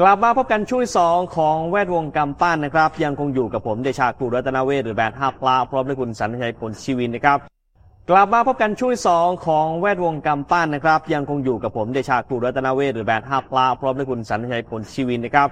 กลับมาพบกันช่วยสองของแวดวงกำปั้นนะครับ ยังคงอยู่กับผมเดชากรูรัตนเวทหรือแบทฮห้าปลาพร้อมด้วยคุณสันชัยผลชีวินนะครับกลับมาพบกันช่วยสองของแวดวงกำปั้นนะครับ ยังคงอยู่กับผมเดชากรูรัตนเวทหรือแบทฮห้าปลาพร้อมด้วยคุณสันชัยผลชีวินนะครับ